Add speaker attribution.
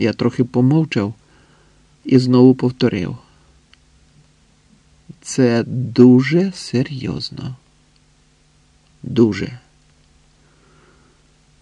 Speaker 1: Я трохи помовчав і знову повторив. Це дуже серйозно. Дуже.